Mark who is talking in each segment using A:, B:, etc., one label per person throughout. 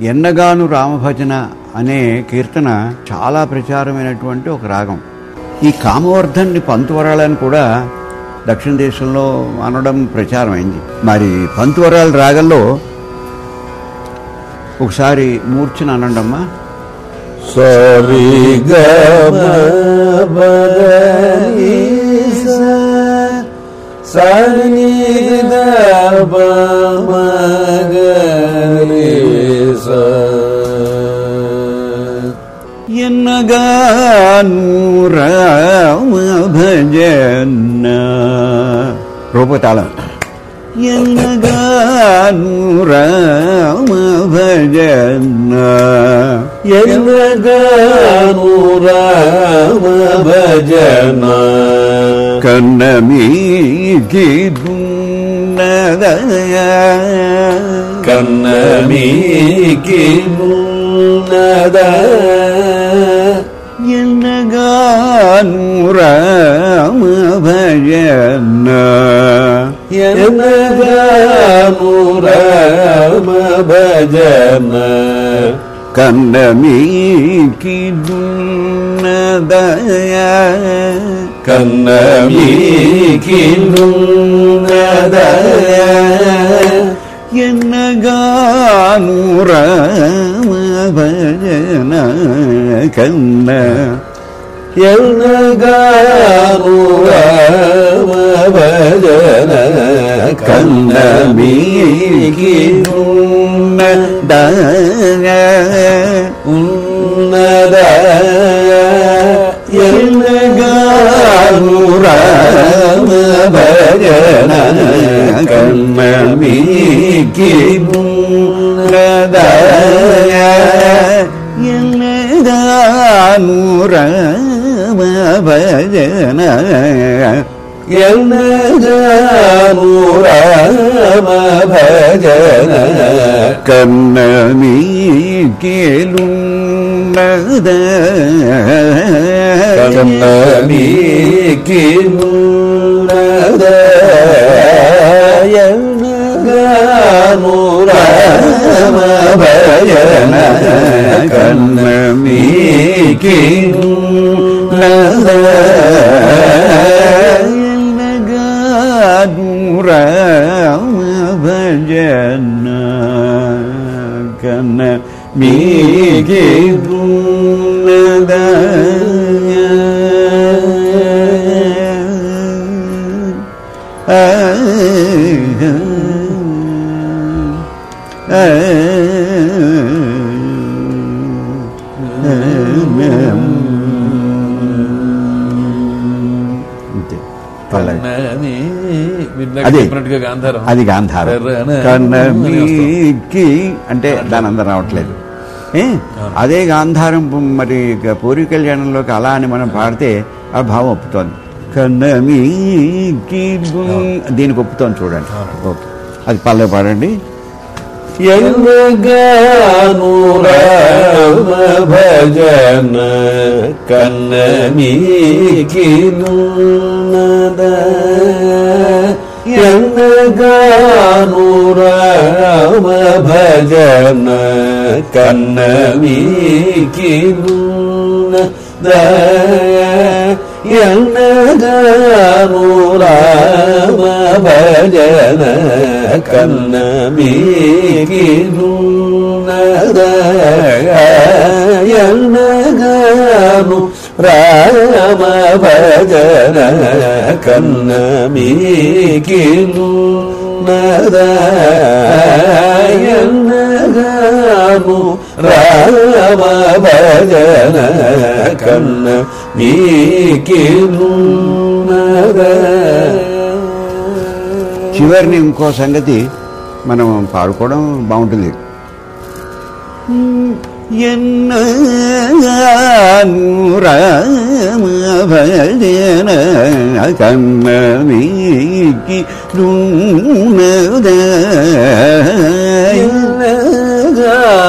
A: ఎన్నగాను రామభజన అనే కీర్తన చాలా ప్రచారమైనటువంటి ఒక రాగం. ఈ కామవర్ధన్ని పంతువరాలని కూడా దక్షిణ దేశంలో అనడం ప్రచారమైంది. మరి పంతువరాల రాగంలో ఒకసారి మూర్ఛన అనండమ్మా.
B: సరి
A: ಭಜನ್ನ
B: ರೂಪತಾಳ ರಾಮ ಭಜನ್ನ ಎನ್ನಗಾನು ರಾಮ ಭಜನ ಕನ್ನ
A: ಮೀಗಿದು ಕನ್ನ ಮೀಗಿದು
B: എന്നുകാനുറാമ ഭജന. എന്നുകാനുറാമ
A: ഭജന. കണ്ണമീക്കിടുന്നതയ
B: കണ്ണമീക്കിടുന്നതയ എന്നകാനുറമഭജന കന്ന എന്നകാനുറമഭജന കന്ന മീകിരുന്ന ദയ ഉന്ന ഭജന
A: കണ്ണമീക്കിലുണ്ണത കണ്ണമീക്കിലുണ്ണത നൂറാമ ഭജന കണ്ണമീക്കിലുണ്ണ മീകുന്നത Amen.
B: కన్నని. చెప్పినట్టుగా గాంధారం.
A: అది గాంధారం. అంటే దాని అందరం రావట్లేదు. ఏ? అదే గాంధారం మరి పూర్వీ కళ్యాణంలోకి అలా అని మనం పాడితే ఆ భావం ఒప్పుతోంది. కన్న మీకి గు- దీనికి ఒప్పుతోంది చూడండి. ఓకే. అది పల్లె పాడండి.
B: എന്നുകാനുറവ ഭജന കണ്ണമീക്കിരുന്നത് എന്നുകാനുറവ ഭജന കണ്ണമീക്കിരുന്നത് என்னதமுராம பஜன கண்ணமிகிருநத என்னகமு ராம பஜன கண்ணமிகிருநத என்னகமு ராம பஜன కన్న
A: చివరిని ఇంకో సంగతి మనం పాడుకోవడం బాగుంటుంది. ఎన్నగాను రామ భజన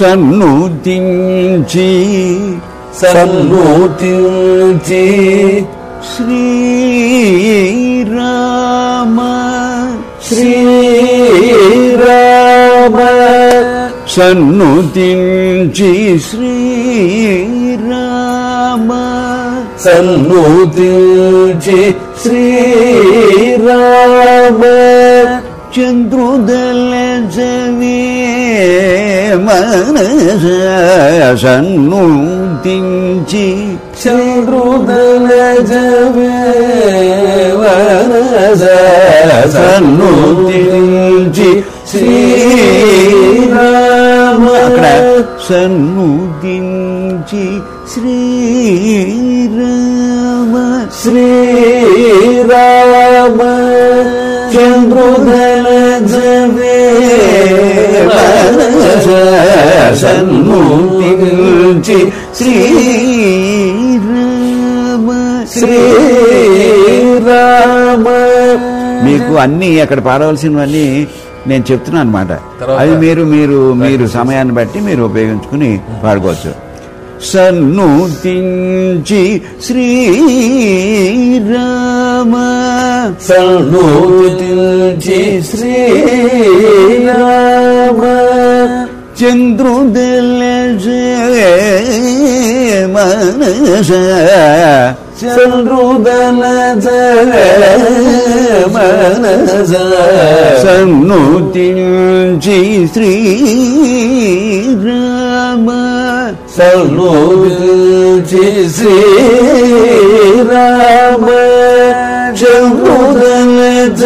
A: పొడిగా
B: ఎన్నగాను రామ భజన కన్న మీకి
A: సన్నుతించి
B: సన్నుతించి
A: శ్రీరామ
B: శ్రీరామ
A: సన్నుతించి శ్రీరామ
B: సన్నుతించి శ్రీరామ
A: చంద్రుదల జవే మనస సన్నుతించి
B: చంద్రుదల జవే సన్నుతించి శ్రీరామ
A: అక్కడ సన్నుతించి శ్రీరామ
B: శ్రీరామ చంద్రుదల జవే సన్నుతించి
A: శ్రీరామ
B: శ్రీరామ.
A: మీకు అన్ని అక్కడ పాడవలసినవన్నీ నేను చెప్తున్నాను అనమాట అది మీరు మీరు మీరు సమయాన్ని బట్టి మీరు ఉపయోగించుకుని పాడుకోవచ్చు. సన్నుతించి శ్రీరామ.
B: సన్నుతించి శ్రీరామ.
A: ಚಂದ್ರುದಲಜೆ ಮನಸ
B: ಚಂದ್ರುದಲಜ ಮನಸ
A: ಸನ್ನು ತಿಂಜಿ
B: ಶ್ರೀ ರಾಮ ಸನ್ನು
A: ತಿಂಜಿ ಶ್ರೀ ರಾಮ ಚಂದ್ರುದಲಜ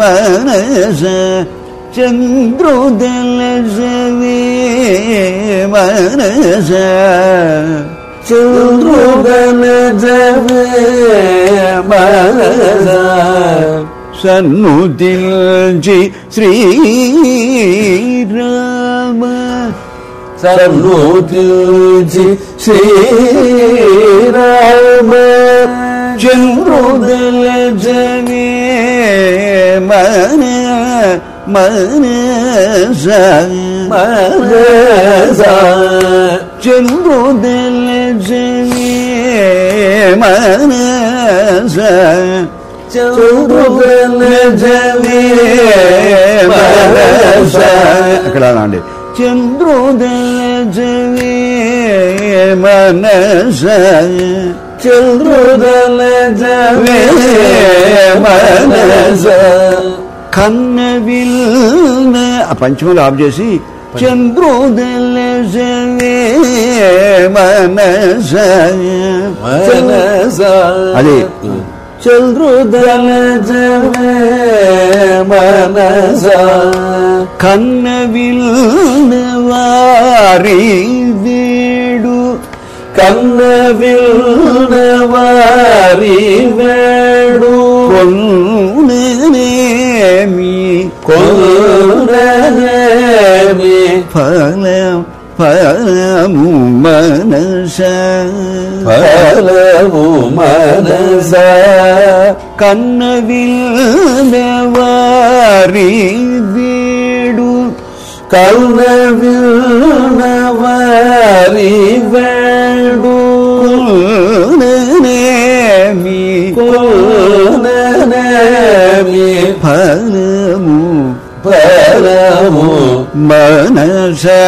A: ಮನಸ
B: चंद्रोदल जवे मनस
A: चंद्रोदल जवे
B: मनस सन्नुदिल
A: जी श्री राम सन्नुदिल
B: जी
A: श्री राम चंद्रोदल
B: जवे मन మనస
A: అక్కడ అలా అండి చంద్రుదల జవే మనస
B: చంద్రుదల జవే మనస
A: కన్న విల్న ఆ పంచములు ఆఫ్ చేసి చంద్రోదల జవే మనస
B: మనస
A: అది
B: చంద్రుదల జవే మనస
A: కన్న విల్న వారి వేడు
B: కన్న విల్న వారి వేడు
A: కొన్నేమి
B: Phật
A: Lê Phật Lê
B: Mù Mơ
A: Nơ Sa Phật Lê
B: Mù Mơ Nơ Sa
A: Kannavil
B: Nevari
A: Vedu
B: Kannavil
A: Nevari Vedu नमो मनसा